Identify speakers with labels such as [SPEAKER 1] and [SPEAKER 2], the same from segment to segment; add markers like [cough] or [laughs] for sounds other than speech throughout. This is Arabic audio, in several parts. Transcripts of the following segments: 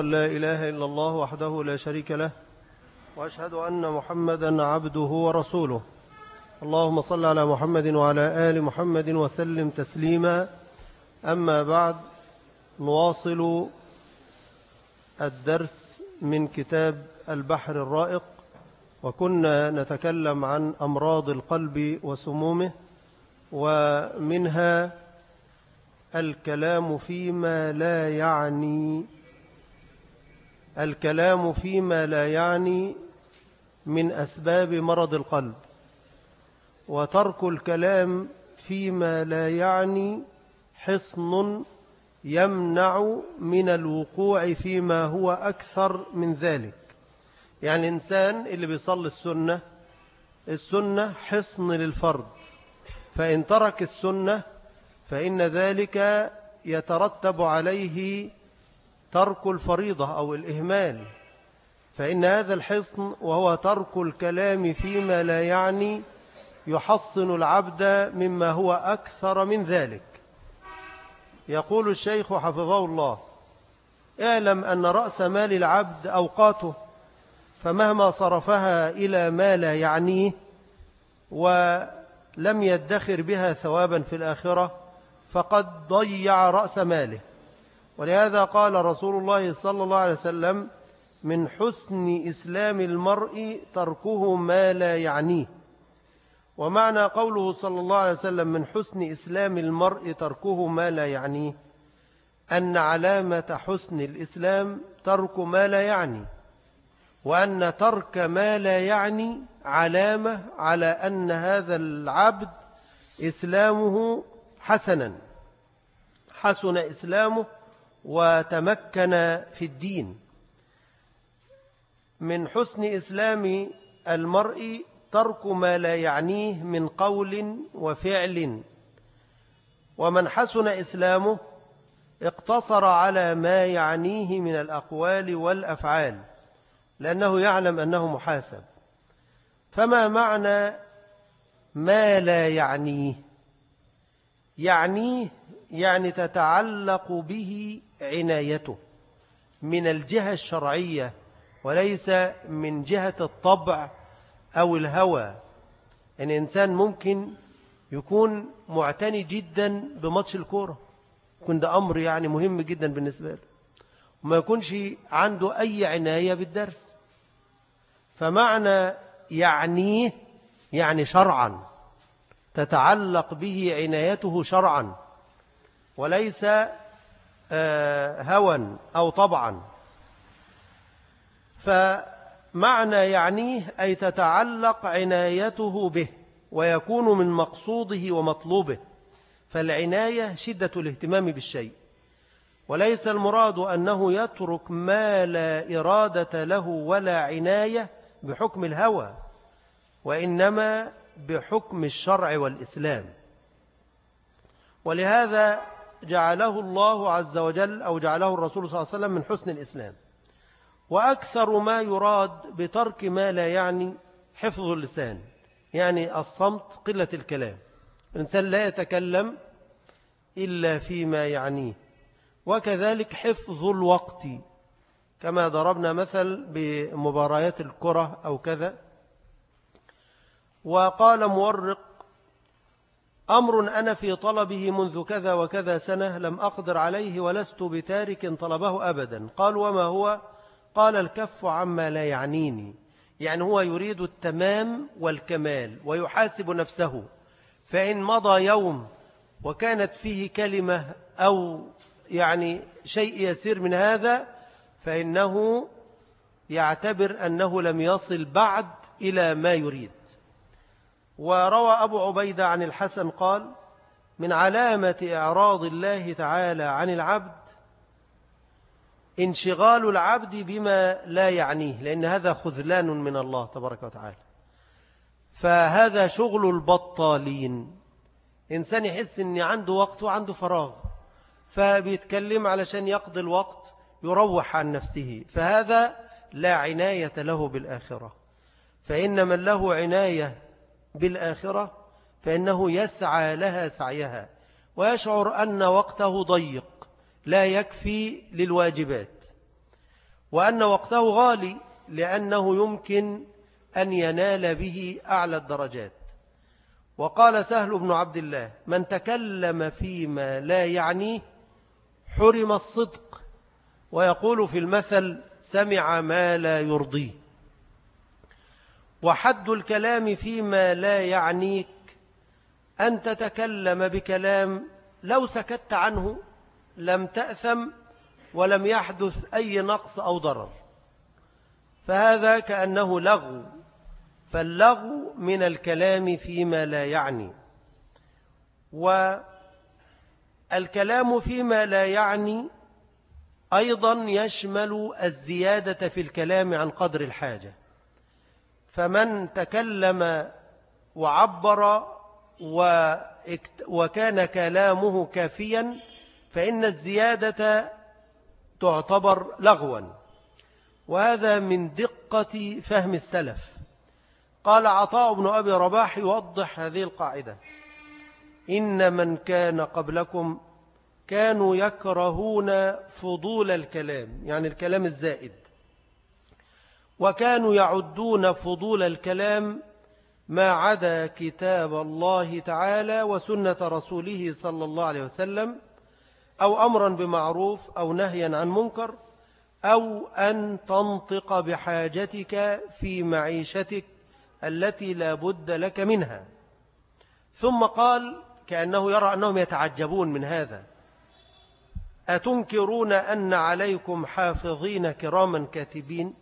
[SPEAKER 1] لا إله إلا الله وحده لا شريك له وأشهد أن محمدا عبده ورسوله. اللهم صل على محمد وعلى آل محمد وسلم تسليما. أما بعد نواصل الدرس من كتاب البحر الرائق وكنا نتكلم عن أمراض القلب وسمومه ومنها الكلام فيما لا يعني الكلام فيما لا يعني من أسباب مرض القلب وترك الكلام فيما لا يعني حصن يمنع من الوقوع فيما هو أكثر من ذلك. يعني الإنسان اللي بيصلي السنة السنة حصن للفرد فإن ترك السنة فإن ذلك يترتب عليه ترك الفريضة أو الإهمال فإن هذا الحصن وهو ترك الكلام فيما لا يعني يحصن العبد مما هو أكثر من ذلك. يقول الشيخ حفظه الله اعلم أن رأس مال العبد أوقاته فمهما صرفها إلى ما لا يعنيه ولم يدخر بها ثوابا في الآخرة فقد ضيع رأس ماله. ولهذا قال رسول الله صلى الله عليه وسلم من حسن إسلام المرء تركه ما لا يعنيه. ومعنى قوله صلى الله عليه وسلم من حسن إسلام المرء تركه ما لا يعنيه. أن علامة حسن الإسلام ترك ما لا يعني وأن ترك ما لا يعني علامة على أن هذا العبد إسلامه حسنا. حسن إسلامه وتمكن في الدين. من حسن إسلام المرء ترك ما لا يعنيه من قول وفعل. ومن حسن إسلامه اقتصر على ما يعنيه من الأقوال والأفعال لأنه يعلم أنه محاسب. فما معنى ما لا يعنيه؟ يعنيه يعني تتعلق به عنايته من الجهة الشرعية وليس من جهة الطبع أو الهوى. أن يعني إنسان ممكن يكون معتني جدا بماتش الكورة. يكون ده أمر يعني مهم جدا بالنسبة له. وما يكونش عنده أي عناية بالدرس. فمعنى يعنيه يعني شرعا. تتعلق به عنايته شرعا. وليس هوى أو طبعا. فمعنى يعنيه أي تتعلق عنايته به ويكون من مقصوده ومطلوبه. فالعناية شدة الاهتمام بالشيء. وليس المراد أنه يترك ما لا إرادة له ولا عناية بحكم الهوى وإنما بحكم الشرع والإسلام. ولهذا جعله الله عز وجل أو جعله الرسول صلى الله عليه وسلم من حسن الإسلام. وأكثر ما يراد بترك ما لا يعني حفظ اللسان يعني الصمت قلة الكلام. الإنسان لا يتكلم إلا فيما يعنيه وكذلك حفظ الوقت. كما ضربنا مثل بمباريات الكرة أو كذا. وقال مورق أمر أنا في طلبه منذ كذا وكذا سنة لم أقدر عليه ولست بتارك طلبه أبدا. قال وما هو؟ قال الكف عما لا يعنيني. يعني هو يريد التمام والكمال ويحاسب نفسه. فإن مضى يوم وكانت فيه كلمة أو يعني شيء يسير من هذا فإنه يعتبر أنه لم يصل بعد إلى ما يريد. وروى أبو عبيدة عن الحسن قال من علامة إعراض الله تعالى عن العبد انشغال العبد بما لا يعنيه لأن هذا خذلان من الله تبارك وتعالى. فهذا شغل البطالين. إنسان يحس أن عنده وقت وعنده فراغ فبيتكلم علشان يقضي الوقت يروح عن نفسه. فهذا لا عناية له بالآخرة. فإن من له عناية بالآخرة فإنه يسعى لها سعيها. ويشعر أن وقته ضيق لا يكفي للواجبات. وأن وقته غالي لأنه يمكن أن ينال به أعلى الدرجات. وقال سهل بن عبد الله من تكلم فيما لا يعنيه حرم الصدق. ويقول في المثل سمع ما لا يرضيه. وحد الكلام فيما لا يعنيك أن تتكلم بكلام لو سكت عنه لم تأثم ولم يحدث أي نقص أو ضرر. فهذا كأنه لغو فاللغو من الكلام فيما لا يعني. والكلام فيما لا يعني أيضا يشمل الزيادة في الكلام عن قدر الحاجة. فمن تكلم وعبر وكان كلامه كافيا فإن الزيادة تعتبر لغوا. وهذا من دقة فهم السلف. قال عطاء بن أبي رباح يوضح هذه القاعدة. إن من كان قبلكم كانوا يكرهون فضول الكلام يعني الكلام الزائد. وكانوا يعدون فضول الكلام ما عدا كتاب الله تعالى وسنة رسوله صلى الله عليه وسلم أو أمرا بمعروف أو نهيا عن منكر أو أن تنطق بحاجتك في معيشتك التي لا بد لك منها. ثم قال كأنه يرى أنهم يتعجبون من هذا أتنكرون أن عليكم حافظين كراما كاتبين؟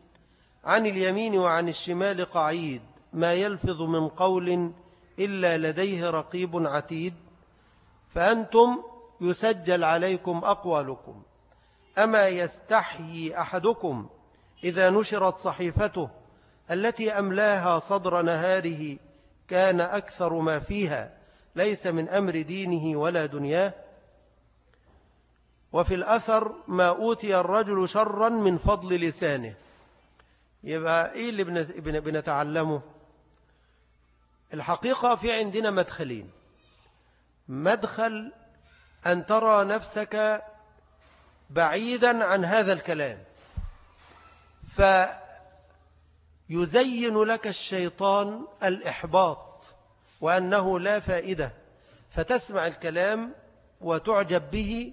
[SPEAKER 1] عن اليمين وعن الشمال قعيد ما يلفظ من قول إلا لديه رقيب عتيد فأنتم يسجل عليكم أقوالكم. أما يستحيي أحدكم إذا نشرت صحيفته التي أملاها صدر نهاره كان أكثر ما فيها ليس من أمر دينه ولا دنياه. وفي الأثر ما أوتي الرجل شرا من فضل لسانه. يبقى إيه اللي بنتعلمه؟ الحقيقة في عندنا مدخلين. مدخل أن ترى نفسك بعيدا عن هذا الكلام. فيزين لك الشيطان الإحباط وأنه لا فائدة. فتسمع الكلام وتعجب به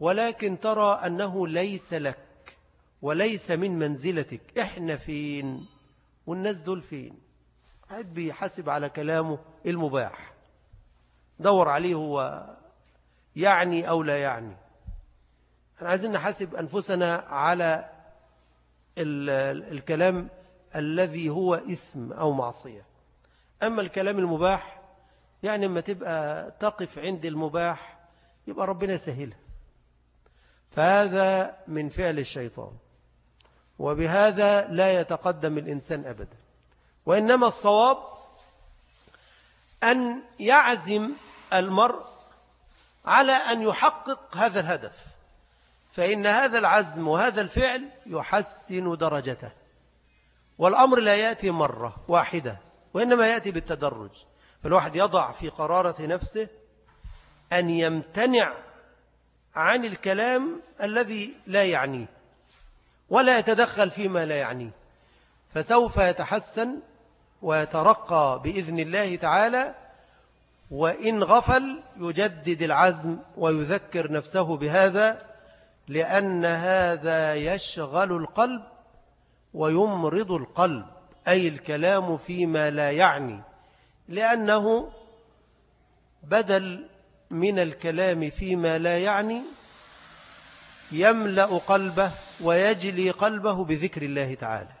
[SPEAKER 1] ولكن ترى أنه ليس لك. وليس من منزلتك. إحنا فين؟ والناس دول فين؟ قاعد بيحاسب على كلامه المباح. دور عليه هو يعني أو لا يعني. إحنا عايزين نحاسب أنفسنا على الكلام الذي هو إثم أو معصية. أما الكلام المباح يعني لما تبقى تقف عند المباح يبقى ربنا سهلها فهذا من فعل الشيطان. وبهذا لا يتقدم الإنسان أبدا. وإنما الصواب أن يعزم المرء على أن يحقق هذا الهدف فإن هذا العزم وهذا الفعل يحسن درجته. والأمر لا يأتي مرة واحدة وإنما يأتي بالتدرج. فالواحد يضع في قرارة نفسه أن يمتنع عن الكلام الذي لا يعنيه. ولا يتدخل فيما لا يعنيه. فسوف يتحسن ويترقى بإذن الله تعالى وإن غفل يجدد العزم ويذكر نفسه بهذا لأن هذا يشغل القلب ويمرض القلب أي الكلام فيما لا يعني. لأنه بدل من الكلام فيما لا يعني يملأ قلبه ويجلي قلبه بذكر الله تعالى.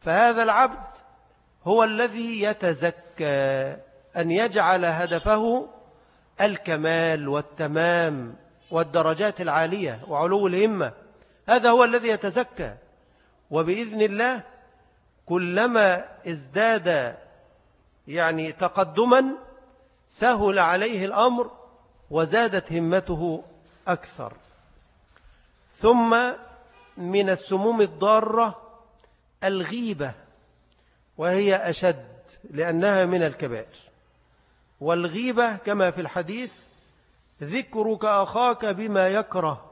[SPEAKER 1] فهذا العبد هو الذي يتزكى أن يجعل هدفه الكمال والتمام والدرجات العالية وعلو الهمة. هذا هو الذي يتزكى. وبإذن الله كلما ازداد يعني تقدما سهل عليه الأمر وزادت همته أكثر. ثم من السموم الضارة الغيبة وهي أشد لأنها من الكبائر. والغيبة كما في الحديث ذكرك أخاك بما يكره.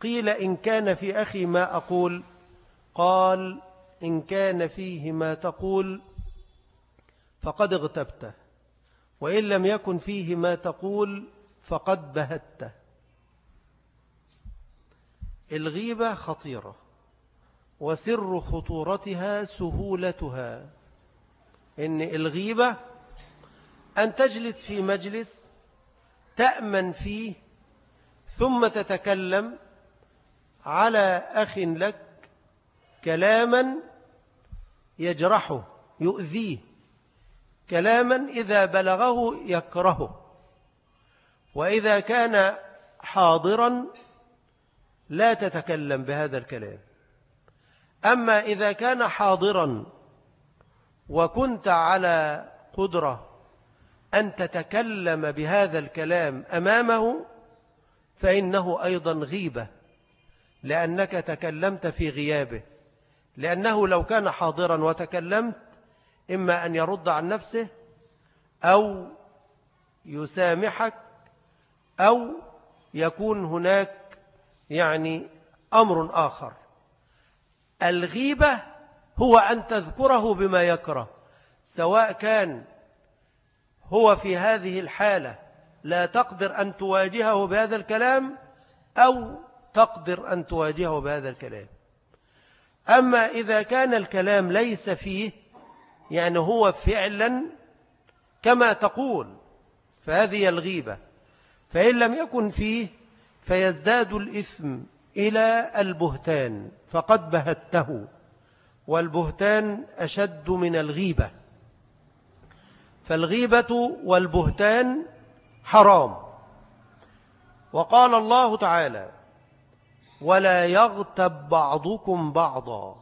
[SPEAKER 1] قيل إن كان في أخي ما أقول قال إن كان فيه ما تقول فقد اغتبته. وإن لم يكن فيه ما تقول فقد بهته. الغيبة خطيرة وسر خطورتها سهولتها. إن الغيبة أن تجلس في مجلس تأمن فيه ثم تتكلم على أخ لك كلاما يجرحه يؤذيه كلاما إذا بلغه يكرهه. وإذا كان حاضرا لا تتكلم بهذا الكلام. أما إذا كان حاضرا وكنت على قدرة أن تتكلم بهذا الكلام أمامه فإنه أيضا غيبة لأنك تكلمت في غيابه. لأنه لو كان حاضرا وتكلمت إما أن يرد عن نفسه أو يسامحك أو يكون هناك يعني أمر آخر. الغيبة هو أن تذكره بما يكره سواء كان هو في هذه الحالة لا تقدر أن تواجهه بهذا الكلام أو تقدر أن تواجهه بهذا الكلام. أما إذا كان الكلام ليس فيه يعني هو فعلا كما تقول فهذه الغيبة. فإن لم يكن فيه فيزداد الإثم إلى البهتان فقد بهته والبهتان أشد من الغيبة. فالغيبة والبهتان حرام. وقال الله تعالى ولا يغتب بعضكم بعضا.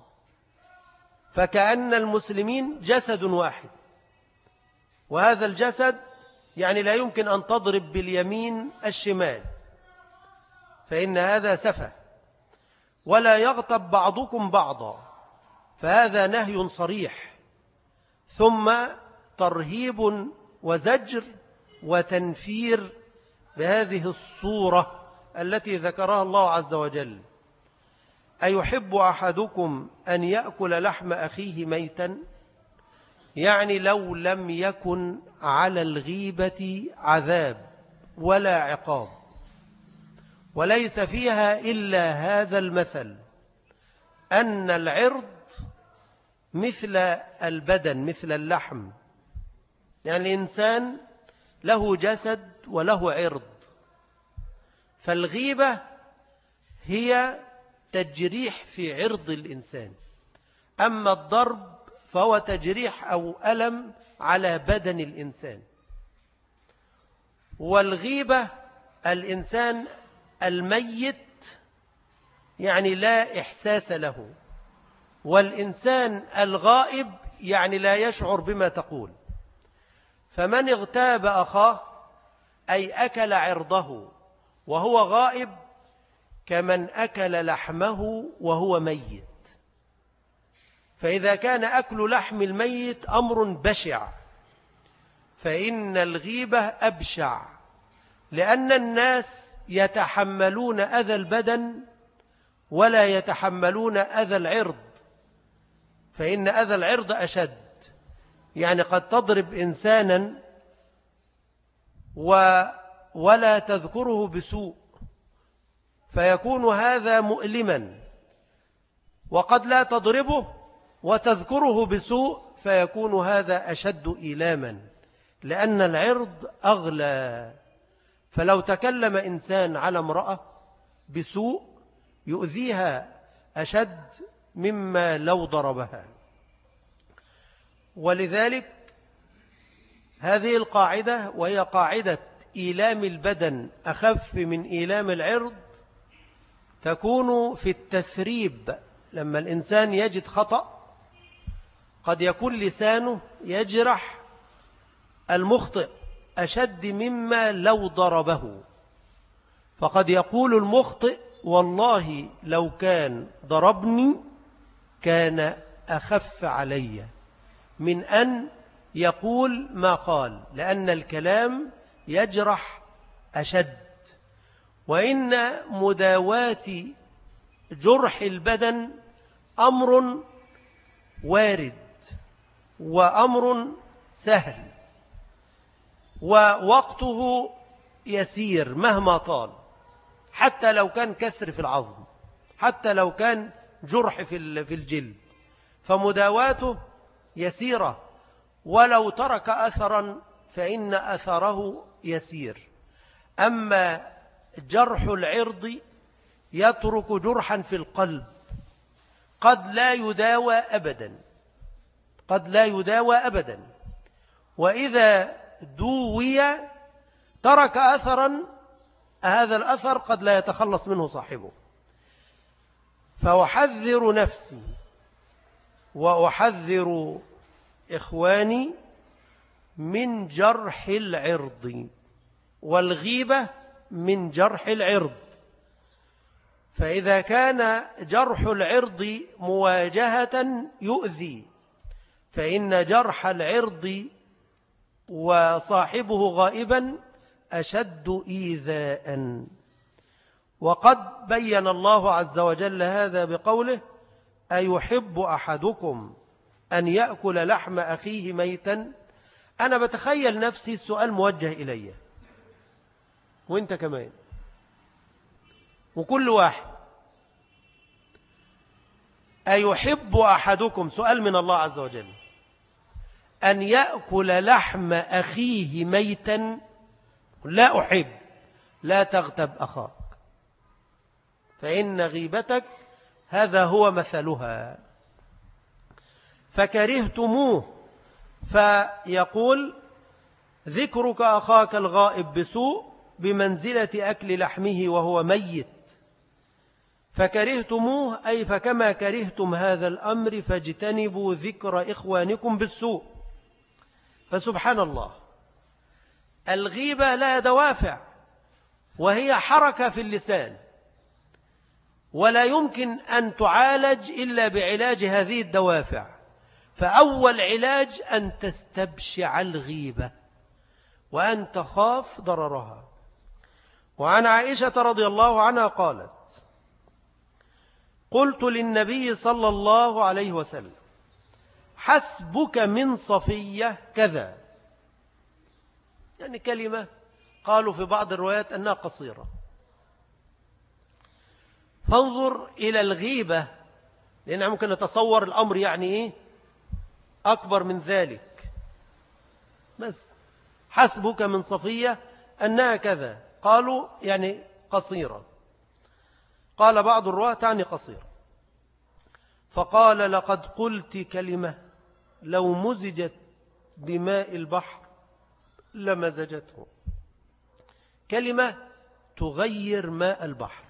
[SPEAKER 1] فكأن المسلمين جسد واحد. وهذا الجسد يعني لا يمكن أن تضرب باليمين الشمال. فإن هذا سفه. ولا يغتب بعضكم بعضا. فهذا نهي صريح. ثم ترهيب وزجر وتنفير بهذه الصورة التي ذكرها الله عز وجل. أيحب أحدكم أن يأكل لحم أخيه ميتا؟ يعني لو لم يكن على الغيبة عذاب ولا عقاب. وليس فيها إلا هذا المثل أن العرض مثل البدن مثل اللحم. يعني الإنسان له جسد وله عرض. فالغيبة هي تجريح في عرض الإنسان. أما الضرب فهو تجريح أو ألم على بدن الإنسان. والغيبة الإنسان الميت يعني لا إحساس له والإنسان الغائب يعني لا يشعر بما تقول. فمن اغتاب أخاه أي أكل عرضه وهو غائب كمن أكل لحمه وهو ميت. فإذا كان أكل لحم الميت أمر بشع فإن الغيبة أبشع لأن الناس يتحملون أذى البدن ولا يتحملون أذى العرض فإن أذى العرض أشد. يعني قد تضرب إنسانا و ولا تذكره بسوء فيكون هذا مؤلما. وقد لا تضربه وتذكره بسوء فيكون هذا أشد إيلاما لأن العرض أغلى. فلو تكلم إنسان على امرأة بسوء يؤذيها أشد مما لو ضربها. ولذلك هذه القاعدة وهي قاعدة إيلام البدن أخف من إيلام العرض تكون في التثريب. لما الإنسان يجد خطأ قد يكون لسانه يجرح المخطئ. أشد مما لو ضربه. فقد يقول المخطئ والله لو كان ضربني كان أخف علي. من أن يقول ما قال لأن الكلام يجرح أشد. وإن مداواة جرح البدن أمر وارد وأمر سهل. ووقته يسير مهما طال. حتى لو كان كسر في العظم حتى لو كان جرح في في الجلد. فمداواته يسيرة. ولو ترك أثرا فإن أثره يسير. أما جرح العرض يترك جرحا في القلب. قد لا يداوى أبدا. قد لا يداوى أبدا. وإذا دوي ترك أثرا هذا الأثر قد لا يتخلص منه صاحبه. فأحذر نفسي وأحذر إخواني من جرح العرض والغيبة من جرح العرض. فإذا كان جرح العرض مواجهة يؤذي فإن جرح العرض وصاحبه غائبا أشد إيذاء. وقد بين الله عز وجل هذا بقوله أيحب أحدكم أن يأكل لحم أخيه ميتا؟ أنا بتخيل نفسي السؤال موجه إلي. وأنت كمان. وكل واحد. أيحب أحدكم؟ سؤال من الله عز وجل. أن يأكل لحم أخيه ميتا؟ لا أحب. لا تغتب أخاك. فإن غيبتك هذا هو مثلها. فكرهتموه. فيقول ذكرك أخاك الغائب بسوء بمنزلة أكل لحمه وهو ميت. فكرهتموه أي فكما كرهتم هذا الأمر فاجتنبوا ذكر إخوانكم بالسوء. فسبحان الله الغيبة لا دوافع وهي حركة في اللسان. ولا يمكن أن تعالج إلا بعلاج هذه الدوافع. فأول علاج أن تستبشع الغيبة وأن تخاف ضررها. وعن عائشة رضي الله عنها قالت قلت للنبي صلى الله عليه وسلم حسبك من صفية كذا. يعني كلمة قالوا في بعض الروايات أنها قصيرة. فانظر إلى الغيبة لأنها ممكن نتصور الأمر يعني إيه؟ أكبر من ذلك. بس حسبك من صفية أنها كذا. قالوا يعني قصيرة. قال بعض الرواة تعني قصيرة فقال لقد قلت كلمة. لو مزجت بماء البحر لمزجته. كلمة تغير ماء البحر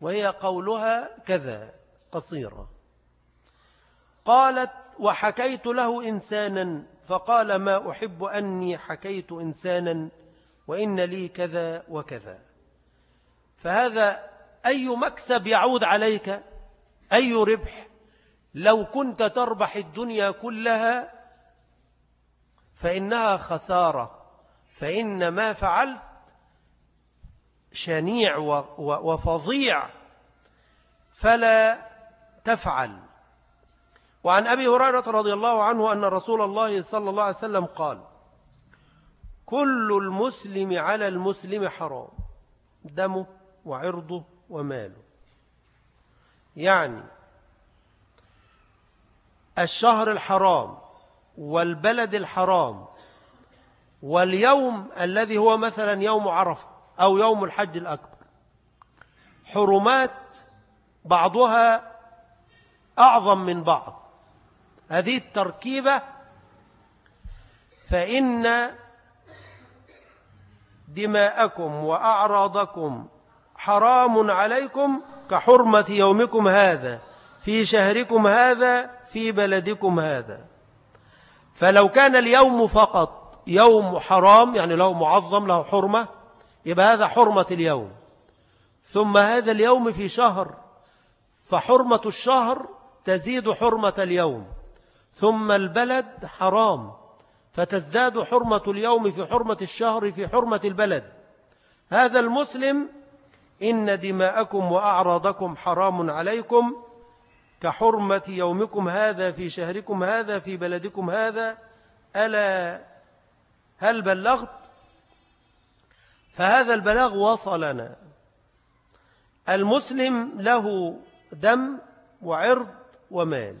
[SPEAKER 1] وهي قولها كذا قصيرة. قالت وحكيت له إنسانا فقال ما أحب أني حكيت إنسانا وإن لي كذا وكذا فهذا أي مكسب يعود عليك؟ أي ربح؟ لو كنت تربح الدنيا كلها فإنها خسارة فإن ما فعلت شنيع وفظيع فلا تفعل. وعن أبي هريرة رضي الله عنه أن رسول الله صلى الله عليه وسلم قال كل المسلم على المسلم حرام دمه وعرضه وماله. يعني الشهر الحرام والبلد الحرام واليوم الذي هو مثلا يوم عرفة أو يوم الحج الأكبر. حرمات بعضها أعظم من بعض. هذه التركيبة فإن دماءكم وأعراضكم حرام عليكم كحرمة يومكم هذا. في شهركم هذا في بلدكم هذا. فلو كان اليوم فقط يوم حرام يعني له معظم له حرمة يبقى هذا حرمة اليوم. ثم هذا اليوم في شهر فحرمة الشهر تزيد حرمة اليوم. ثم البلد حرام فتزداد حرمة اليوم في حرمة الشهر في حرمة البلد. هذا المسلم إن دماءكم وأعراضكم حرام عليكم كحرمة يومكم هذا في شهركم هذا في بلدكم هذا ألا هل بلغت؟ فهذا البلاغ وصلنا. المسلم له دم وعرض ومال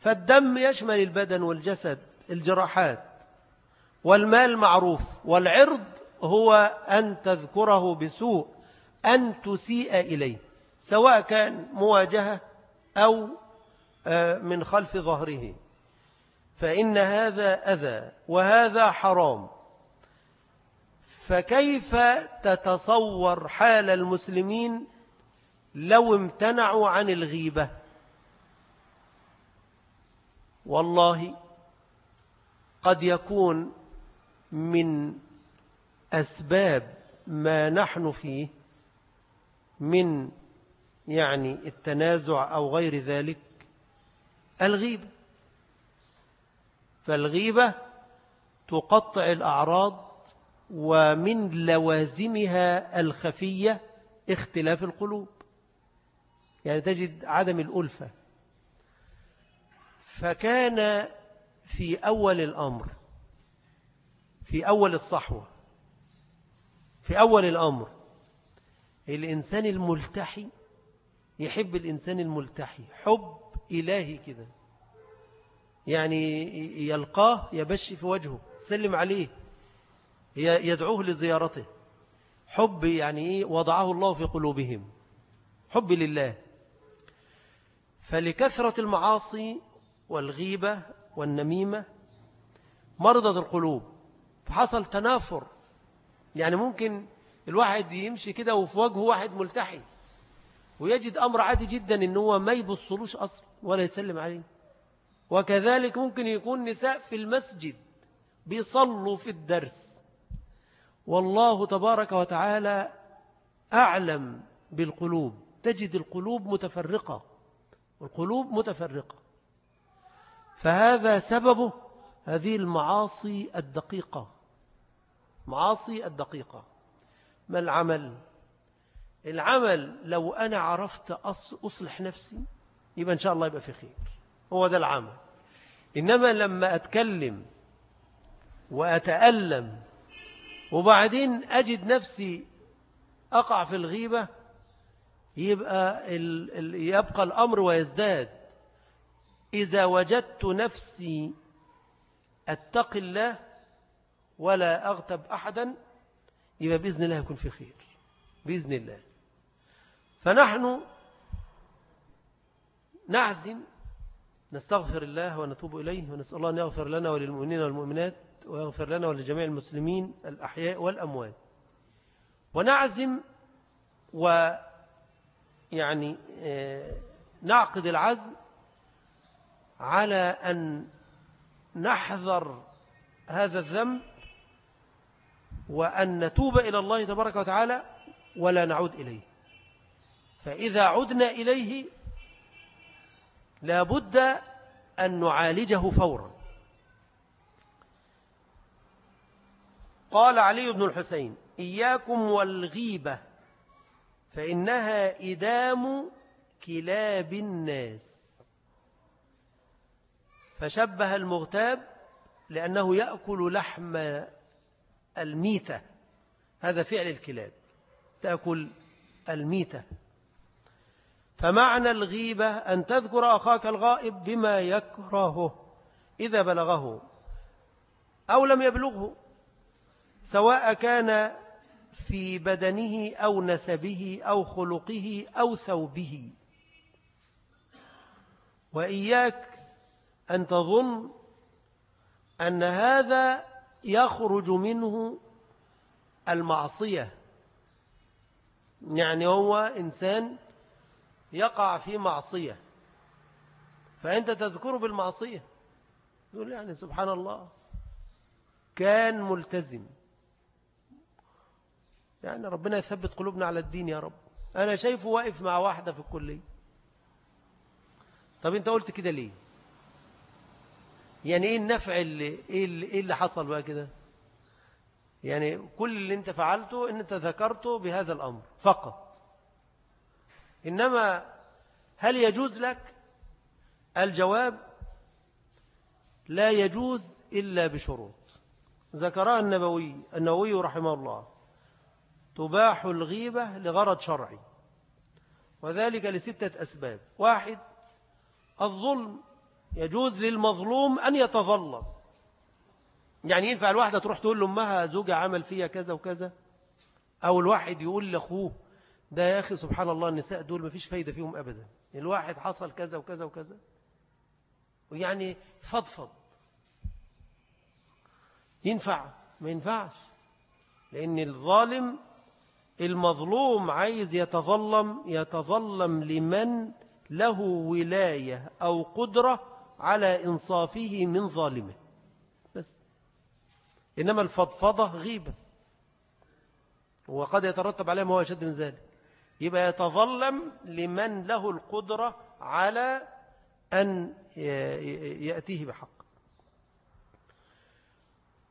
[SPEAKER 1] فالدم يشمل البدن والجسد الجراحات والمال معروف والعرض هو أن تذكره بسوء أن تسيء إليه سواء كان مواجهة أو آه، من خلف ظهره. فإن هذا أذى وهذا حرام. فكيف تتصور حال المسلمين لو امتنعوا عن الغيبة؟ والله قد يكون من أسباب ما نحن فيه من يعني التنازع أو غير ذلك الغيبة. فالغيبة تقطع الأعراض ومن لوازمها الخفية اختلاف القلوب. يعني تجد عدم الألفة. فكان في أول الأمر في أول الصحوة في أول الأمر الإنسان الملتحي يحب الإنسان الملتحي. حب إلهي كده. يعني يلقاه يبشي في وجهه سلم عليه يدعوه لزيارته. حب يعني إيه؟ وضعه الله في قلوبهم. حب لله. فلكثرة المعاصي والغيبة والنميمة مرضت القلوب. فحصل تنافر. يعني ممكن الواحد يمشي كده وفي وجهه واحد ملتحي. ويجد أمر عادي جدا إن هو ما يبصلوش أصلا ولا يسلم عليه. وكذلك ممكن يكون نساء في المسجد بيصلوا في الدرس. والله تبارك وتعالى أعلم بالقلوب. تجد القلوب متفرقة. القلوب متفرقة. فهذا سببه هذه المعاصي الدقيقة. معاصي الدقيقة. ما العمل؟ العمل لو أنا عرفت أصلح نفسي يبقى إن شاء الله يبقى في خير. هو ده العمل. إنما لما أتكلم وأتألم وبعدين أجد نفسي أقع في الغيبة يبقى يبقى الأمر ويزداد. إذا وجدت نفسي أتقي الله ولا أغتب أحدا يبقى بإذن الله يكون في خير. بإذن الله. فنحن نعزم نستغفر الله ونتوب إليه ونسأل الله أن يغفر لنا وللمؤمنين والمؤمنات ويغفر لنا ولجميع المسلمين الأحياء والأموات. ونعزم ويعني آه، نعقد العزم على أن نحذر هذا الذنب وأن نتوب إلى الله تبارك وتعالى ولا نعود إليه. فإذا عدنا إليه لابد أن نعالجه فورا. قال علي بن الحسين إياكم والغيبة فإنها إدام كلاب الناس. فشبه المغتاب لأنه يأكل لحم الميتة. هذا فعل الكلاب تأكل الميتة. فمعنى الغيبة أن تذكر أخاك الغائب بما يكرهه. إذا بلغه أو لم يبلغه سواء كان في بدنه أو نسبه أو خلقه أو ثوبه. وإياك أن تظن أن هذا يخرج منه المعصية. يعني هو إنسان يقع في معصية. فأنت تذكره بالمعصية. يقول يعني سبحان الله. كان ملتزم. يعني ربنا يثبت قلوبنا على الدين يا رب. أنا شايفه واقف مع واحدة في الكلية. طب أنت قلت كده ليه؟ يعني إيه النفع اللي إيه اللي, إيه اللي حصل بقى كده؟ يعني كل اللي أنت فعلته إن أنت ذكرته بهذا الأمر فقط. إنما هل يجوز لك؟ الجواب لا يجوز إلا بشروط. ذكرها النبوي النووي رحمه الله. تباح الغيبة لغرض شرعي وذلك لستة أسباب. واحد الظلم. يجوز للمظلوم أن يتظلم. يعني ينفع الواحدة تروح تقول لأمها زوجة عمل فيها كذا وكذا. أو الواحد يقول لأخوه ده يا أخي سبحان الله النساء دول ما فيش فايدة فيهم أبدا. الواحد حصل كذا وكذا وكذا. ويعني فضفض. ينفع؟ ما ينفعش. لأن الظالم المظلوم عايز يتظلم يتظلم لمن له ولاية أو قدرة على إنصافه من ظالمه. بس. إنما الفضفضة غيبة. وقد يترتب عليها ما هو أشد من ذلك. يبقى يتظلم لمن له القدرة على أن يأتيه بحق.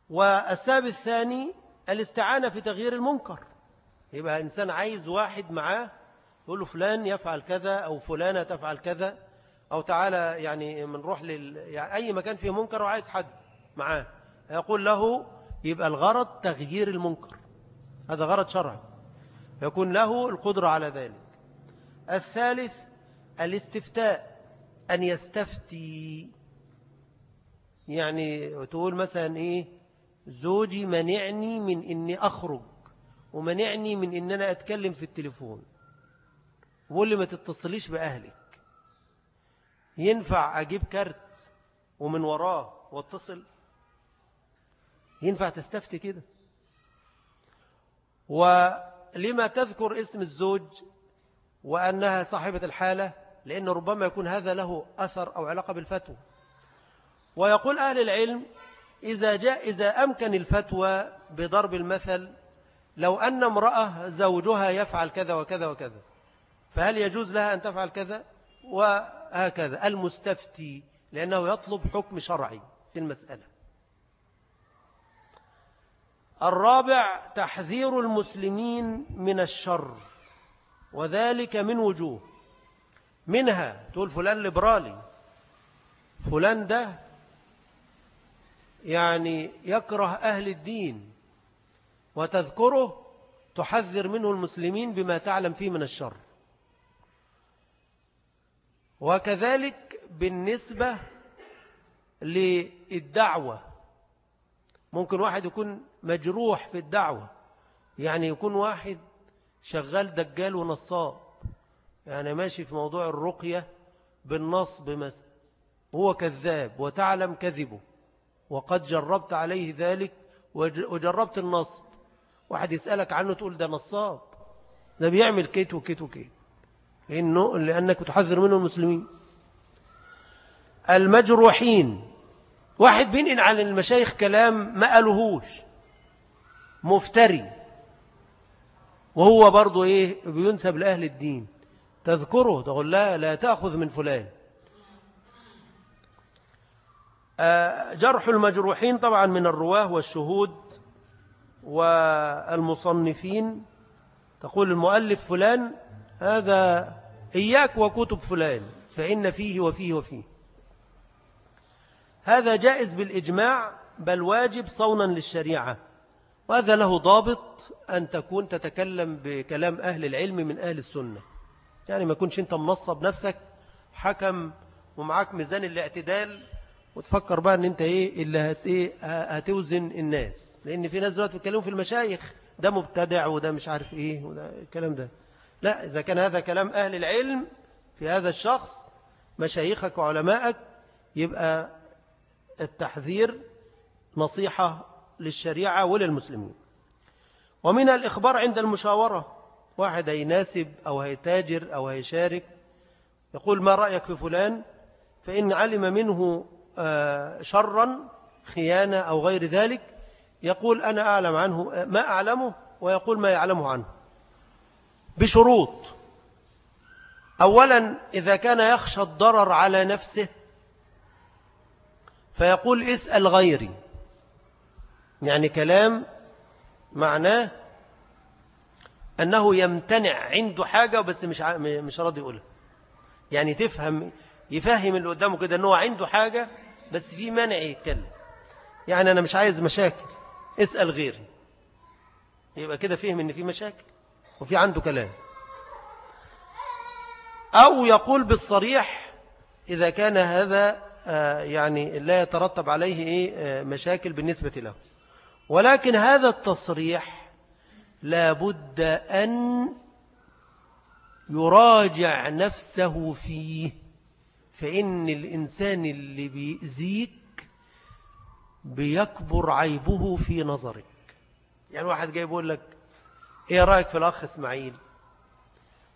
[SPEAKER 1] والسبب الثاني الاستعانة في تغيير المنكر. يبقى إنسان عايز واحد معاه يقول له فلان يفعل كذا أو فلانة تفعل كذا أو تعالى يعني نروح لل يعني أي مكان فيه منكر وعايز حد معاه يقول له يبقى الغرض تغيير المنكر. هذا غرض شرعي. يكون له القدرة على ذلك. الثالث الاستفتاء أن يستفتي. يعني تقول مثلا إيه؟ زوجي منعني من إني أخرج ومنعني من إن أنا أتكلم في التليفون وقول لي ما تتصليش بأهلك. ينفع أجيب كارت ومن وراه واتصل؟ ينفع تستفتي كده؟ ولما تذكر اسم الزوج وأنها صاحبة الحالة لأن ربما يكون هذا له أثر أو علاقة بالفتوى. ويقول أهل العلم إذا, جاء إذا أمكن الفتوى بضرب المثل لو أن امرأة زوجها يفعل كذا وكذا وكذا فهل يجوز لها أن تفعل كذا؟ وهكذا. المستفتي لأنه يطلب حكم شرعي في المسألة. الرابع تحذير المسلمين من الشر وذلك من وجوه. منها تقول فلان ليبرالي فلان ده يعني يكره أهل الدين وتذكره تحذر منه المسلمين بما تعلم فيه من الشر. وكذلك بالنسبة للدعوة ممكن واحد يكون مجروح في الدعوة. يعني يكون واحد شغال دجال ونصاب. يعني ماشي في موضوع الرقية بالنصب مثلا. هو كذاب وتعلم كذبه. وقد جربت عليه ذلك وجربت النصب. واحد يسألك عنه تقول ده نصاب. ده بيعمل كيت وكيت وكيت. لأنه لأنك تحذر منه المسلمين. المجروحين. واحد بينقل عن المشايخ كلام ما قالوهوش. مفتري. وهو برضو إيه؟ بينسب لأهل الدين. تذكره تقول لا لا تأخذ من فلان. آه، جرح المجروحين طبعا من الرواة والشهود والمصنفين. تقول المؤلف فلان هذا إياك وكتب فلان فإن فيه وفيه وفيه. هذا جائز بالإجماع بل واجب صونا للشريعة. وهذا له ضابط أن تكون تتكلم بكلام أهل العلم من أهل السنة. يعني ما يكونش أنت منصب نفسك حكم ومعاك ميزان الاعتدال وتفكر بقى أن أنت إيه اللي هت إيه هتوزن الناس. لأن في ناس دلوقتي بيتكلموا في المشايخ ده مبتدع وده مش عارف إيه وده الكلام ده. لا إذا كان هذا كلام أهل العلم في هذا الشخص مشايخك وعلمائك يبقى التحذير نصيحة للشريعة وللمسلمين. ومن الإخبار عند المشاورة واحد هيناسب أو هيتاجر أو هيشارك يقول ما رأيك في فلان؟ فإن علم منه آه، شرا خيانة أو غير ذلك يقول أنا أعلم عنه ما أعلمه ويقول ما يعلمه عنه. بشروط. أولا إذا كان يخشى الضرر على نفسه فيقول اسأل غيري. يعني كلام معناه أنه يمتنع عنده حاجة بس مش مش راضي يقولها. يعني تفهم يفهم اللي قدامه كده أنه عنده حاجة بس في منع يتكلم. يعني أنا مش عايز مشاكل اسأل غيري. يبقى كده فهم أن في مشاكل وفي عنده كلام. أو يقول بالصريح إذا كان هذا آه، يعني لا يترتب عليه إيه آه، مشاكل بالنسبة له. ولكن هذا التصريح لابد أن يراجع نفسه فيه فإن الإنسان اللي بيأذيك بيكبر عيبه في نظرك. يعني واحد جاي يقول لك إيه رأيك في الأخ إسماعيل؟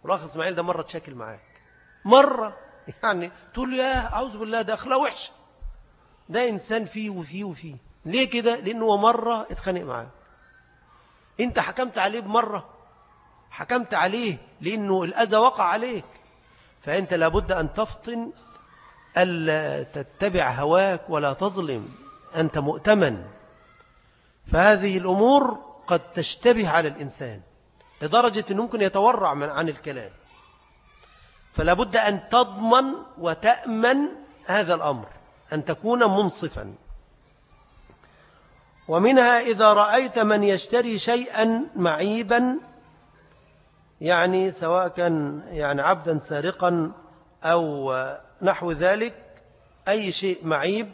[SPEAKER 1] والأخ إسماعيل ده مرة تشاكل معاك. مرة. يعني تقول له يا أعوذ بالله ده أخلاق وحشة. ده إنسان فيه وفيه وفيه. ليه كده؟ لأنه مرة اتخانق معاك أنت حكمت عليه بمرة. حكمت عليه لأنه الأذى وقع عليك. فأنت لابد أن تفطن ألا تتبع هواك ولا تظلم. أنت مؤتمن. فهذه الأمور قد تشتبه على الإنسان لدرجة أنه ممكن يتورع من عن الكلام. فلا بد أن تضمن وتأمن هذا الأمر. أن تكون منصفا. ومنها إذا رأيت من يشتري شيئا معيبا يعني سواء كان يعني عبدا سارقا أو نحو ذلك أي شيء معيب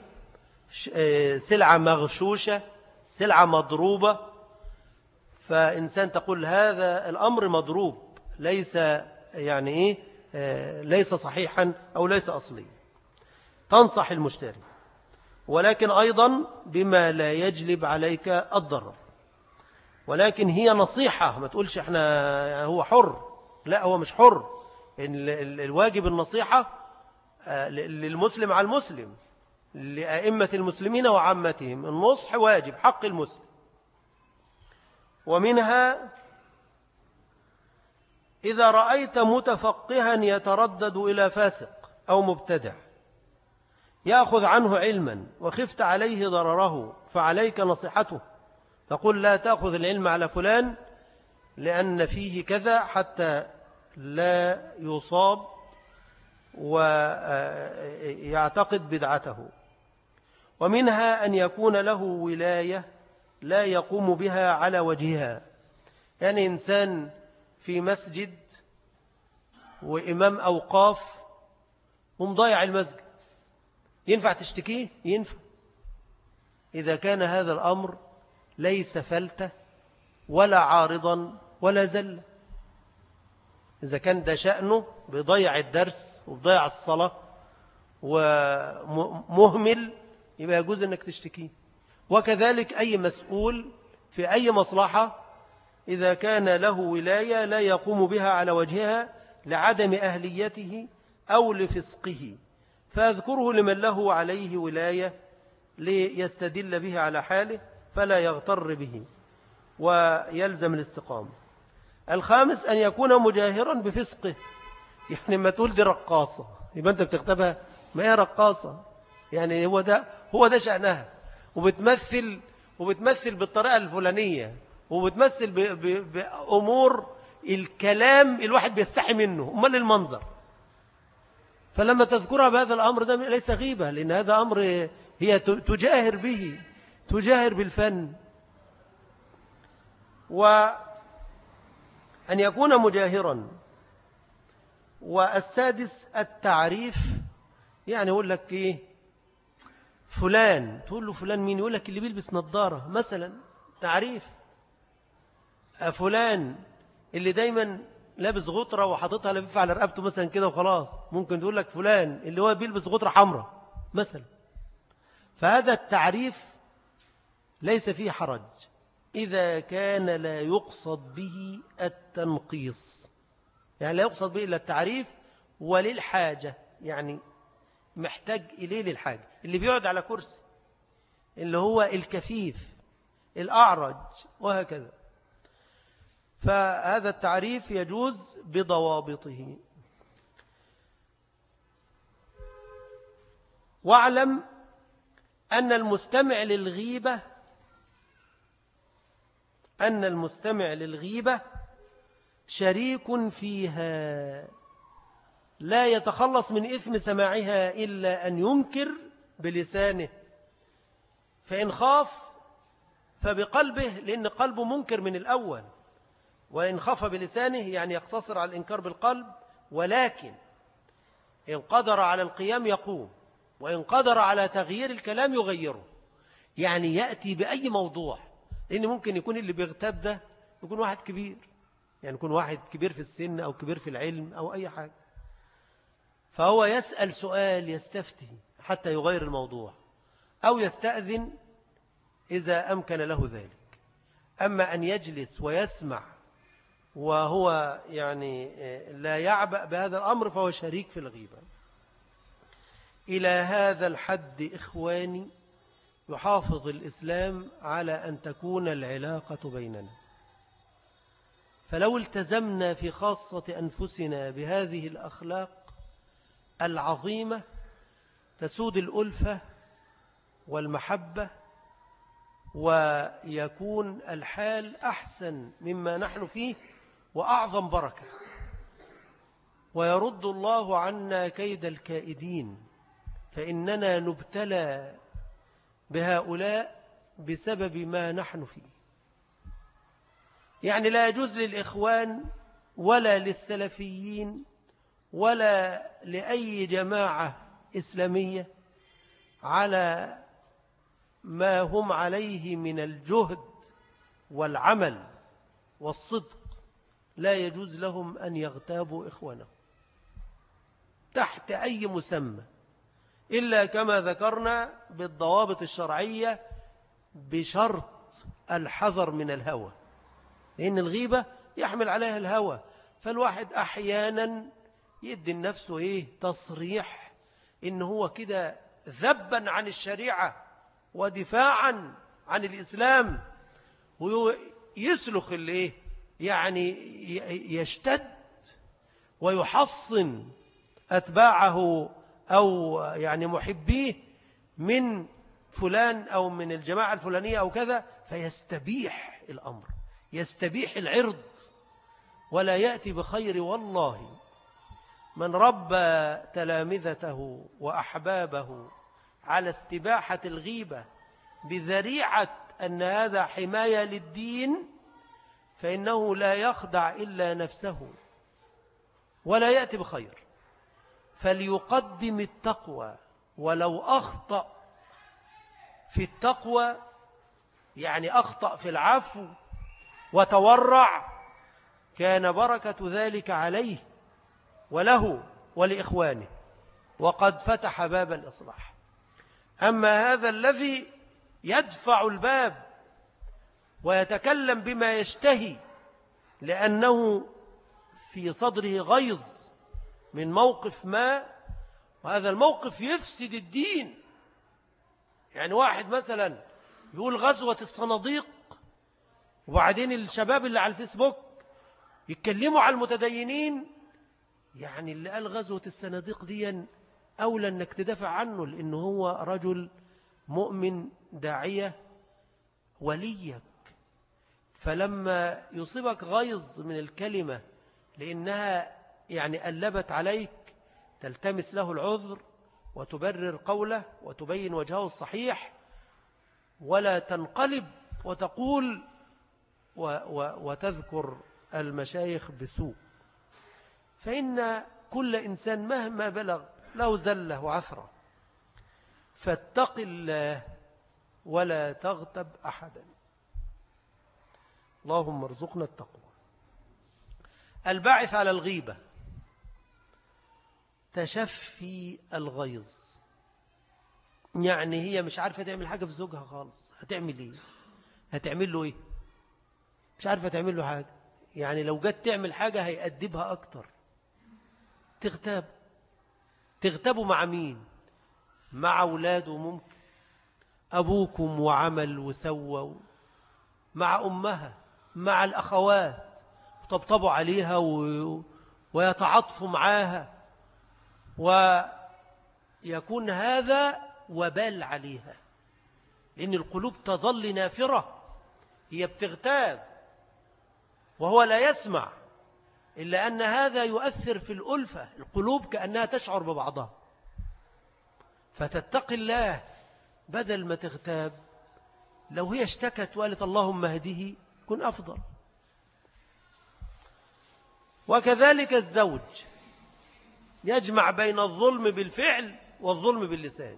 [SPEAKER 1] سلعة مغشوشة سلعة مضروبة فإنسان تقول هذا الأمر مضروب ليس يعني إيه ليس صحيحا أو ليس أصلي تنصح المشتري. ولكن أيضا بما لا يجلب عليك الضرر ولكن هي نصيحة ما تقولش إحنا هو حر. لا هو مش حر. الواجب النصيحة آه، للمسلم على المسلم لأئمة المسلمين وعامتهم. النصح واجب حق المسلم. ومنها إذا رأيت متفقها يتردد إلى فاسق أو مبتدع. يأخذ عنه علما وخفت عليه ضرره فعليك نصيحته. تقول لا تأخذ العلم على فلان لأن فيه كذا حتى لا يصاب ويعتقد بدعته. ومنها أن يكون له ولاية لا يقوم بها على وجهها. يعني إنسان في مسجد وإمام أوقاف ومضيع المسجد. ينفع تشتكيه؟ ينفع. إذا كان هذا الأمر ليس فلتة ولا عارضا ولا زلة. إذا كان ده شأنه بيضيع الدرس وبيضيع الصلاة ومهمل يبقى يجوز أنك تشتكيه. وكذلك أي مسؤول في أي مصلحة إذا كان له ولاية لا يقوم بها على وجهها لعدم أهليته أو لفسقه. فأذكره لمن له عليه ولاية ليستدل به على حاله فلا يغتر به ويلزم الاستقامة. الخامس أن يكون مجاهرا بفسقه. يعني ما تقول دي رقاصة يبقى أنت بتكتبها ما هي رقاصة. يعني هو ده هو ده شأنها. وبتمثل وبتمثل بالطريقة الفلانية وبتمثل بأمور الكلام الواحد بيستحي منه. أمال المنظر. فلما تذكرها بهذا الأمر ده ليس غيبة لأن هذا أمر هي تجاهر به تجاهر بالفن. وأن يكون مجاهرا. والسادس التعريف يعني يقول لك إيه؟ فلان تقول له فلان مين؟ يقول لك اللي بيلبس نظارة مثلا تعريف. فلان اللي دايما لابس غطرة وحاططها لفيفة على رقبته مثلا كده وخلاص. ممكن تقول لك فلان اللي هو بيلبس غطرة حمراء مثلا. فهذا التعريف ليس فيه حرج. إذا كان لا يقصد به التنقيص. يعني لا يقصد به إلا التعريف وللحاجة. يعني محتاج إليه للحاجة. اللي بيقعد على كرسي. اللي هو الكفيف. الأعرج. وهكذا. فهذا التعريف يجوز بضوابطه. واعلم أن المستمع للغيبة أن المستمع للغيبة شريك فيها. لا يتخلص من إثم سماعها إلا أن ينكر بلسانه. فإن خاف فبقلبه لأن قلبه منكر من الأول. وإن خاف بلسانه يعني يقتصر على الإنكار بالقلب ولكن إن قدر على القيام يقوم وإن قدر على تغيير الكلام يغيره. يعني يأتي بأي موضوع لأن ممكن يكون اللي بيغتاب ده يكون واحد كبير. يعني يكون واحد كبير في السن أو كبير في العلم أو أي حاجة. فهو يسأل سؤال يستفتي حتى يغير الموضوع أو يستأذن إذا أمكن له ذلك. أما أن يجلس ويسمع وهو يعني لا يعبأ بهذا الأمر فهو شريك في الغيبة. إلى هذا الحد إخواني يحافظ الإسلام على أن تكون العلاقة بيننا. فلو التزمنا في خاصة أنفسنا بهذه الأخلاق العظيمة تسود الألفة والمحبة ويكون الحال أحسن مما نحن فيه وأعظم بركة. ويرد الله عنا كيد الكائدين فإننا نبتلى بهؤلاء بسبب ما نحن فيه. يعني لا يجوز للإخوان ولا للسلفيين ولا لأي جماعة إسلامية على ما هم عليه من الجهد والعمل والصدق. لا يجوز لهم أن يغتابوا إخوانهم تحت أي مسمى إلا كما ذكرنا بالضوابط الشرعية بشرط الحذر من الهوى لأن الغيبة يحمل عليها الهوى فالواحد أحيانا يدي النفس إيه تصريح إن هو كده ذبا عن الشريعة ودفاعا عن الإسلام ويسلخ اللي إيه يعني يشتد ويحصن أتباعه أو يعني محبيه من فلان أو من الجماعة الفلانية أو كذا فيستبيح الأمر يستبيح العرض. ولا يأتي بخير والله من ربى تلامذته وأحبابه على استباحة الغيبة بذريعة أن هذا حماية للدين فإنه لا يخدع إلا نفسه ولا يأتي بخير. فليقدم التقوى ولو أخطأ في التقوى يعني أخطأ في العفو وتورع كان بركة ذلك عليه وله ولإخوانه وقد فتح باب الإصلاح. أما هذا الذي يدفع الباب ويتكلم بما يشتهي لأنه في صدره غيظ من موقف ما وهذا الموقف يفسد الدين. يعني واحد مثلا يقول غزوة الصناديق وبعدين الشباب اللي على الفيسبوك يتكلموا على المتدينين. يعني اللي قال غزوة الصناديق دي أولى أنك تدافع عنه لأنه هو رجل مؤمن داعية وليك فلما يصيبك غيظ من الكلمة لأنها يعني قلبت عليك تلتمس له العذر وتبرر قوله وتبين وجهه الصحيح ولا تنقلب وتقول و و وتذكر المشايخ بسوء. فإن كل إنسان مهما بلغ له زلة وعثرة فاتق الله ولا تغتب أحدا. اللهم ارزقنا التقوى. الباعث على الغيبة. تشفي الغيظ. يعني هي مش عارفة تعمل حاجة في زوجها خالص. هتعمل إيه؟ هتعمل له إيه؟ مش عارفة تعمل له حاجة. يعني لو جت تعمل حاجة هيأدبها أكتر. تغتاب. تغتابوا مع مين؟ مع أولاده ممكن. أبوكم وعمل وسوى مع أمها. مع الأخوات طبطبوا عليها و... ويتعاطفوا معاها. ويكون هذا وبال عليها. لأن القلوب تظل نافرة. هي بتغتاب. وهو لا يسمع إلا أن هذا يؤثر في الألفة. القلوب كأنها تشعر ببعضها. فتتقي الله بدل ما تغتاب. لو هي اشتكت وقالت اللهم اهده كن أفضل. وكذلك الزوج يجمع بين الظلم بالفعل والظلم باللسان.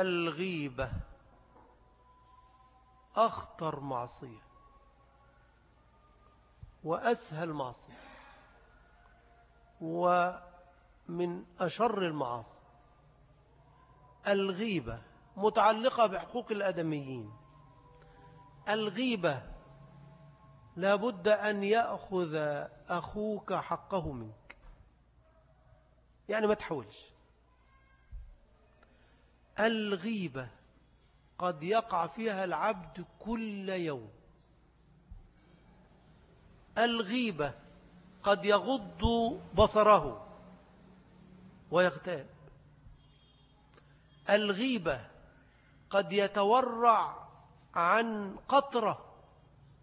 [SPEAKER 1] الغيبة أخطر معصية وأسهل معصية ومن أشر المعاصي الغيبة متعلقة بحقوق الأدميين. الغيبة لابد أن يأخذ أخوك حقه منك يعني ما تحولش الغيبة قد يقع فيها العبد كل يوم. الغيبة قد يغض بصره ويغتاب. الغيبة قد يتورع عن قطرة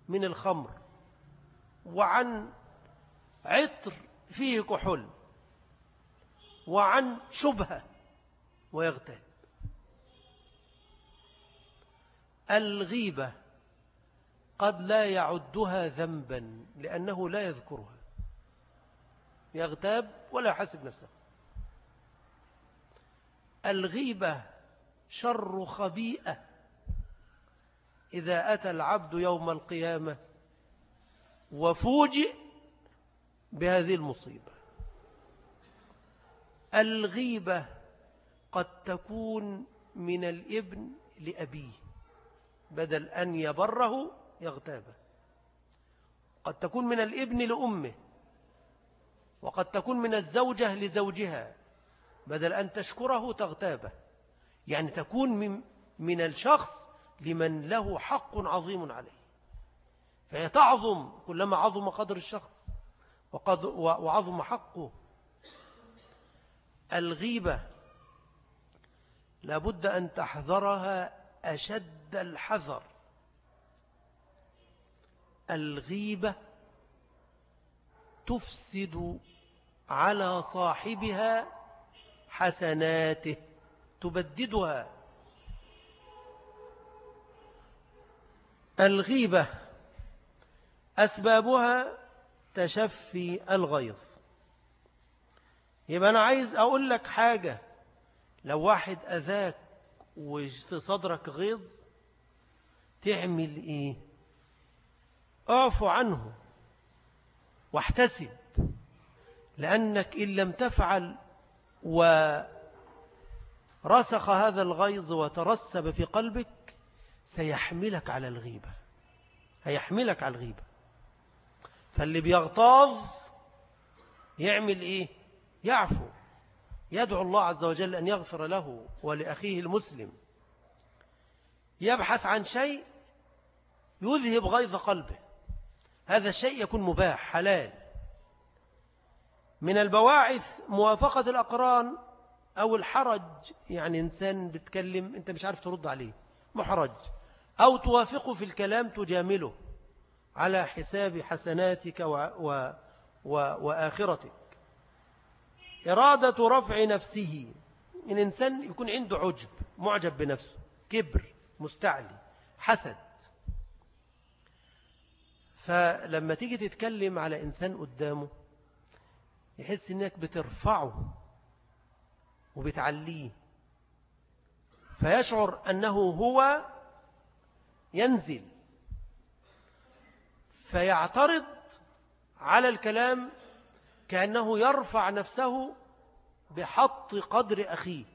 [SPEAKER 1] من الخمر وعن عطر فيه كحول وعن شبهة ويغتاب. الغيبة قد لا يعدها ذنبا لأنه لا يذكرها. يغتاب ولا يحاسب نفسه. الغيبة شر خبيئة. إذا أتى العبد يوم القيامة وفوجئ بهذه المصيبة. الغيبة قد تكون من الابن لأبيه. بدل أن يبره يغتابه قد تكون من الابن لأمه وقد تكون من الزوجة لزوجها بدل أن تشكره تغتابه. يعني تكون من, من الشخص لمن له حق عظيم عليه. فهي تعظم كلما عظم قدر الشخص وقد وعظم حقه. الغيبة لابد أن تحذرها أشد الحذر الغيبة تفسد على صاحبها حسناته تبددها. الغيبة أسبابها تشفي الغيظ. يبقى أنا عايز أقول لك حاجة لو واحد أذاك وفي صدرك غيظ تعمل إيه؟ اعفو عنه واحتسب لأنك إن لم تفعل ورسخ هذا الغيظ وترسب في قلبك سيحملك على الغيبة هيحملك على الغيبة. فاللي بيغتاظ يعمل إيه؟ يعفو. يدعو الله عز وجل أن يغفر له ولأخيه المسلم. يبحث عن شيء يذهب غيظ قلبه. هذا الشيء يكون مباح حلال. من البواعث موافقة الأقران أو الحرج. يعني إنسان بتكلم أنت مش عارف ترد عليه. محرج. أو توافقه في الكلام تجامله على حساب حسناتك و و و وآخرتك. إرادة رفع نفسه. الإنسان يكون عنده عجب معجب بنفسه كبر مستعلي حسد. فلما تيجي تتكلم على إنسان قدامه يحس إنك بترفعه وبتعليه. فيشعر أنه هو ينزل. فيعترض على الكلام كأنه يرفع نفسه بحط قدر أخيه.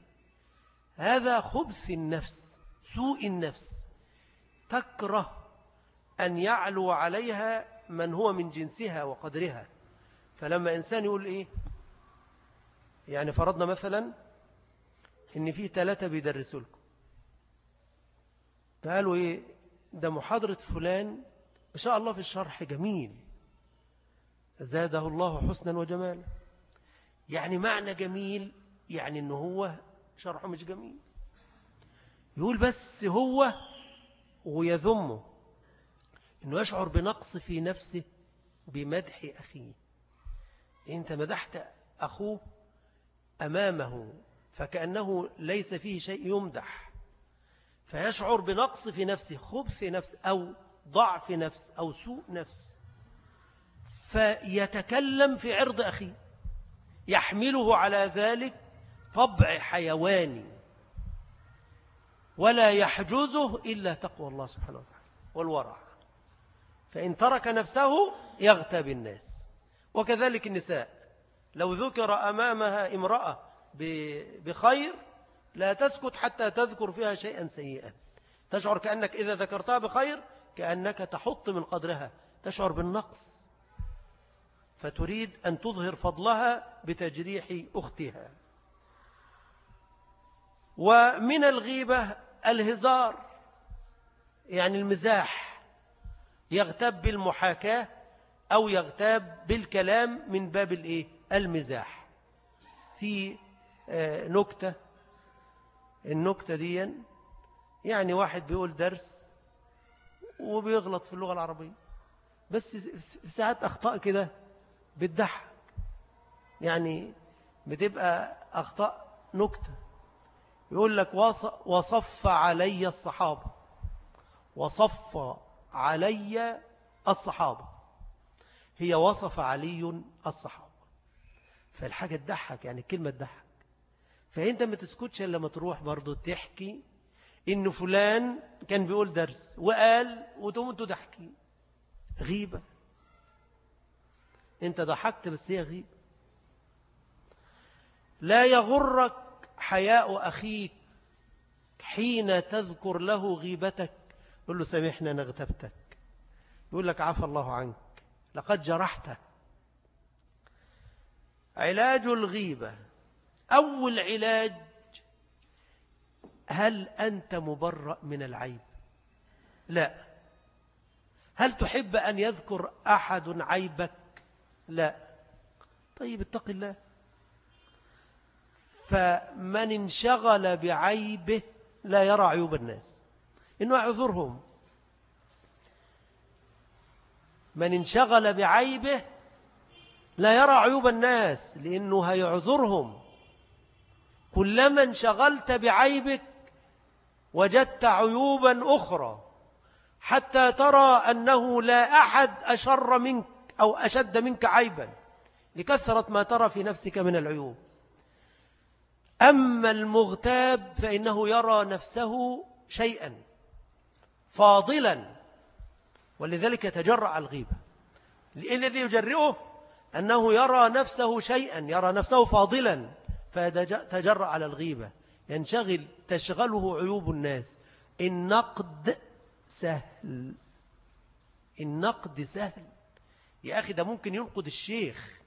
[SPEAKER 1] هذا خبث النفس سوء النفس. تكره أن يعلو عليها من هو من جنسها وقدرها. فلما إنسان يقول إيه؟ يعني فرضنا مثلا إن في ثلاثة بيدرسوا لكم فقالوا إيه؟ ده محاضرة فلان ما شاء الله في الشرح جميل. زاده الله حسنا وجمالا. يعني معنى جميل يعني إنه هو شرحه مش جميل. يقول بس هو ويذمه إنه يشعر بنقص في نفسه بمدح أخيه. أنت مدحت أخوه أمامه فكأنه ليس فيه شيء يمدح. فيشعر بنقص في نفسه خبث نفس أو ضعف نفس أو سوء نفس. فيتكلم في عرض أخيه يحمله على ذلك طبع حيواني ولا يحجزه إلا تقوى الله سبحانه وتعالى. والورع. فإن ترك نفسه يغتاب الناس. وكذلك النساء. لو ذكر أمامها امرأة بخير لا تسكت حتى تذكر فيها شيئا سيئا. تشعر كأنك إذا ذكرتها بخير كأنك تحط من قدرها. تشعر بالنقص. فتريد أن تظهر فضلها بتجريح أختها. ومن الغيبة الهزار يعني المزاح يغتب بالمحاكاة أو يغتاب بالكلام من باب الإيه؟ المزاح. في آه، نكتة النكتة دي يعني واحد بيقول درس وبيغلط في اللغة العربية. بس في ساعات أخطاء كده بتضحك. يعني بتبقى أخطاء نكتة. يقول لك وصف علي الصحابة. وصف علي الصحابة. هي وصف علي الصحابة. فالحاجة تضحك يعني الكلمة تضحك. فأنت ما تسكتش إلا لما تروح برضو تحكي إن فلان كان بيقول درس وقال وتقوم أنتوا تحكي غيبة. أنت ضحكت بس هي غيبة لا يغرك حياء أخيك حين تذكر له غيبتك. يقول له سامحنا نغتبتك يقول لك عفى الله عنك. لقد جرحته علاج الغيبة. أول علاج هل أنت مبرأ من العيب؟ لا. هل تحب أن يذكر أحد عيبك؟ لا. طيب اتق الله. فمن انشغل بعيبه لا يرى عيوب الناس. إنه يعذرهم من انشغل بعيبه لا يرى عيوب الناس لأنه هيعذرهم. كلما انشغلت بعيبك وجدت عيوبا أخرى حتى ترى أنه لا أحد أشر منك. أو أشد منك عيبا لكثرة ما ترى في نفسك من العيوب. أما المغتاب فإنه يرى نفسه شيئا فاضلا ولذلك يتجرع الغيبة. الذي يجرئه أنه يرى نفسه شيئا يرى نفسه فاضلا فيتجرع على الغيبة. ينشغل تشغله عيوب الناس. النقد سهل. النقد سهل. يا أخي ده ممكن ينقد الشيخ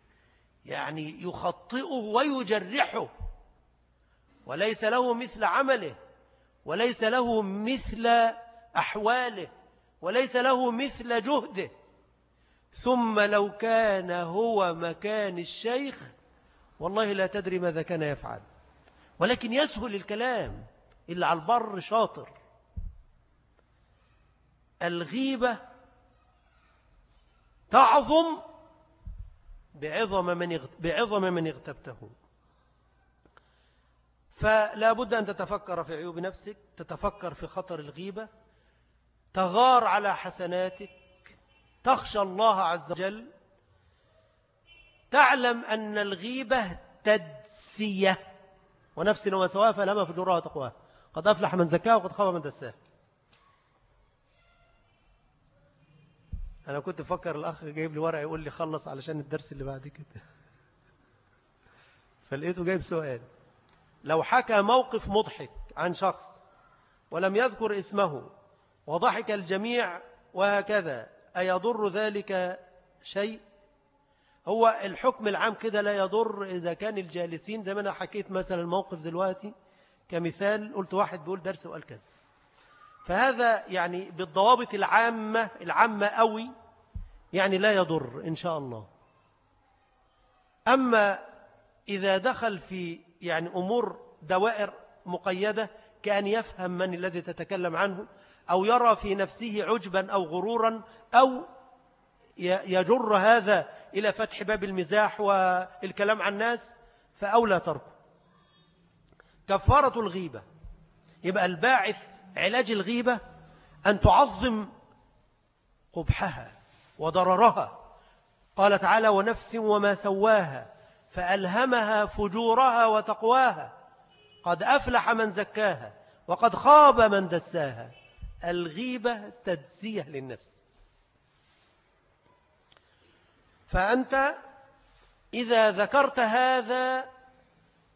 [SPEAKER 1] يعني يخطئه ويجرحه. وليس له مثل عمله وليس له مثل أحواله وليس له مثل جهده. ثم لو كان هو مكان الشيخ والله لا تدري ماذا كان يفعل. ولكن يسهل الكلام إلا على البر شاطر. الغيبة تعظم بعظم من بعظم من اغتبته. فلا بد أن تتفكر في عيوب نفسك تتفكر في خطر الغيبة تغار على حسناتك تخشى الله عز وجل تعلم أن الغيبة تدسية ونفس وسواها فلما فجرها تقواها قد أفلح من زكاه وقد خاب من دساه أنا كنت أفكر الأخ جايب لي ورقة يقول لي خلص علشان الدرس اللي بعد كده. [laughs] فلقيته جايب سؤال. لو حكى موقف مضحك عن شخص ولم يذكر اسمه وضحك الجميع وهكذا أيضر ذلك شيء؟ هو الحكم العام كده لا يضر إذا كان الجالسين زي ما أنا حكيت مثلا الموقف دلوقتي كمثال قلت واحد بيقول درس وقال كذا. فهذا يعني بالضوابط العامة العامة قوي يعني لا يضر إن شاء الله. أما إذا دخل في يعني أمور دوائر مقيدة كأن يفهم من الذي تتكلم عنه أو يرى في نفسه عجبا أو غرورا أو يجر هذا إلى فتح باب المزاح والكلام عن الناس فأولى تركه. كفارة الغيبة. يبقى الباعث علاج الغيبة أن تعظم قبحها وضررها. قال تعالى ونفس وما سواها فألهمها فجورها وتقواها. قد أفلح من زكاها وقد خاب من دساها. الغيبة تدسية للنفس. فأنت إذا ذكرت هذا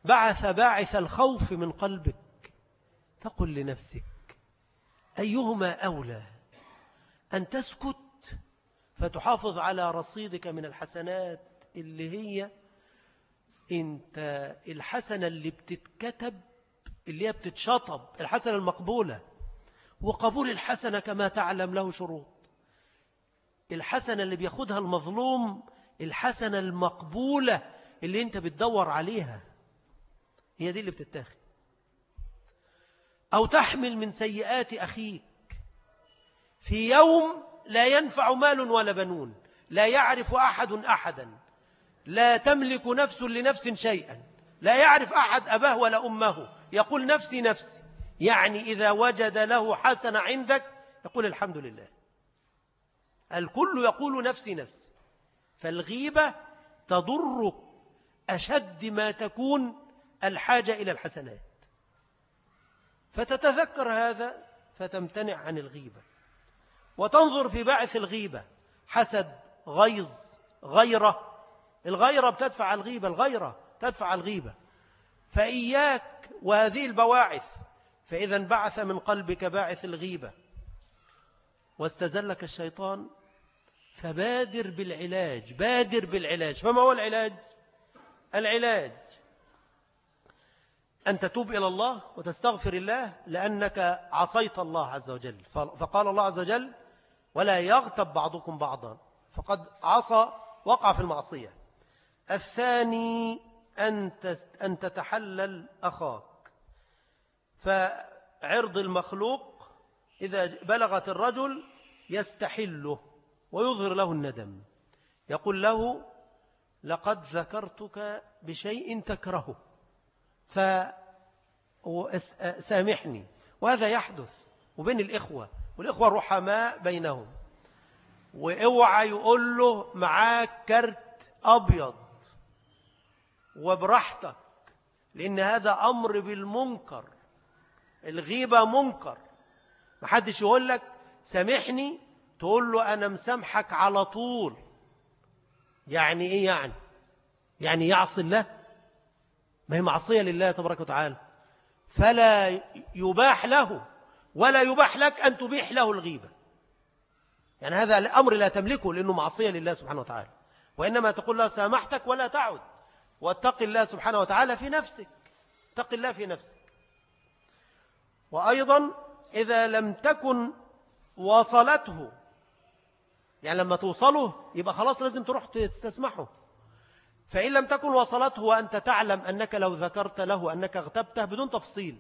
[SPEAKER 1] بعث باعث الخوف من قلبك. تقل لنفسك أيهما أولى؟ أن تسكت فتحافظ على رصيدك من الحسنات اللي هي انت الحسنة اللي بتتكتب اللي هي بتتشطب الحسنة المقبولة. وقبول الحسنة كما تعلم له شروط. الحسنة اللي بياخدها المظلوم الحسنة المقبولة اللي انت بتدور عليها. هي دي اللي بتتاخد. أو تحمل من سيئات أخيك. في يوم لا ينفع مال ولا بنون لا يعرف أحد أحدا لا تملك نفس لنفس شيئا لا يعرف أحد أباه ولا أمه. يقول نفسي نفسي يعني إذا وجد له حسن عندك يقول الحمد لله. الكل يقول نفسي نفسي. فالغيبة تضرك أشد ما تكون الحاجة إلى الحسنات. فتتذكر هذا فتمتنع عن الغيبة. وتنظر في بعث الغيبة حسد غيظ غيرة. الغيرة بتدفع الغيبة الغيرة تدفع الغيبة. فإياك وهذه البواعث فإذا بعث من قلبك باعث الغيبة. واستزلك الشيطان فبادر بالعلاج بادر بالعلاج. فما هو العلاج؟ العلاج أن تتوب إلى الله وتستغفر الله لأنك عصيت الله عز وجل. فقال الله عز وجل ولا يغتب بعضكم بعضا. فقد عصى وقع في المعصية. الثاني أن تتحلل أخاك. فعرض المخلوق إذا بلغت الرجل يستحله ويظهر له الندم. يقول له لقد ذكرتك بشيء تكرهه. فسامحني. وهذا يحدث وبين الإخوة والإخوة رحماء بينهم. وأوعى يقول له معاك كرت أبيض وبراحتك لأن هذا أمر بالمنكر الغيبة منكر. محدش يقول لك سامحني؟ تقول له أنا مسامحك على طول. يعني إيه يعني؟ يعني يعصي الله؟ ما هي معصية لله تبارك وتعالى. فلا يباح له ولا يباح لك أن تبيح له الغيبة. يعني هذا الأمر لا تملكه لأنه معصية لله سبحانه وتعالى. وإنما تقول له سامحتك ولا تعد. واتق الله سبحانه وتعالى في نفسك. اتق الله في نفسك. وأيضا إذا لم تكن وصلته يعني لما توصله يبقى خلاص لازم تروح تستسمحه. فإن لم تكن وصلته وأنت تعلم أنك لو ذكرت له أنك اغتبته بدون تفصيل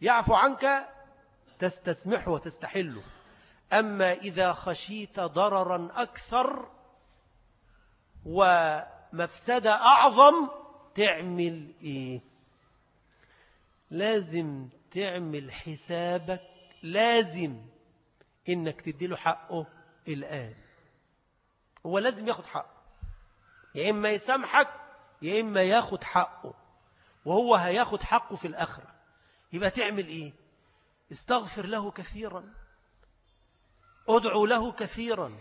[SPEAKER 1] يعفو عنك تستسمحه وتستحله أما إذا خشيت ضررا أكثر ومفسدة أعظم تعمل إيه؟ لازم تعمل حسابك لازم إنك تديله حقه الآن. هو لازم ياخد حقه. يا إما يسامحك يا إما ياخد حقه وهو هياخد حقه في الآخرة. يبقى تعمل إيه؟ استغفر له كثيرا. أدعو له كثيرا.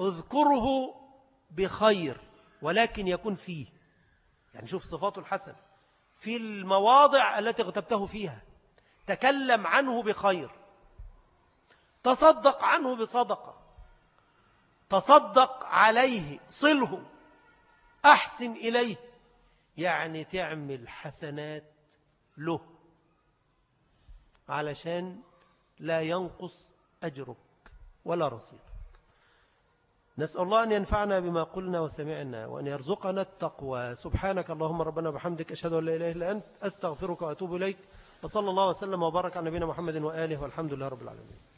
[SPEAKER 1] اذكره بخير ولكن يكون فيه. يعني شوف صفاته الحسنة. في المواضع التي اغتبته فيها. تكلم عنه بخير. تصدق عنه بصدقة. تصدق عليه. صله. أحسن إليه. يعني تعمل حسنات له. علشان لا ينقص أجرك ولا رصيدك. نسأل الله أن ينفعنا بما قلنا وسمعنا وأن يرزقنا التقوى. سبحانك اللهم ربنا بحمدك أشهد أن لا إله إلا أنت. أستغفرك وأتوب إليك. وصلى الله وسلم وبارك على نبينا محمد وآله والحمد لله رب العالمين.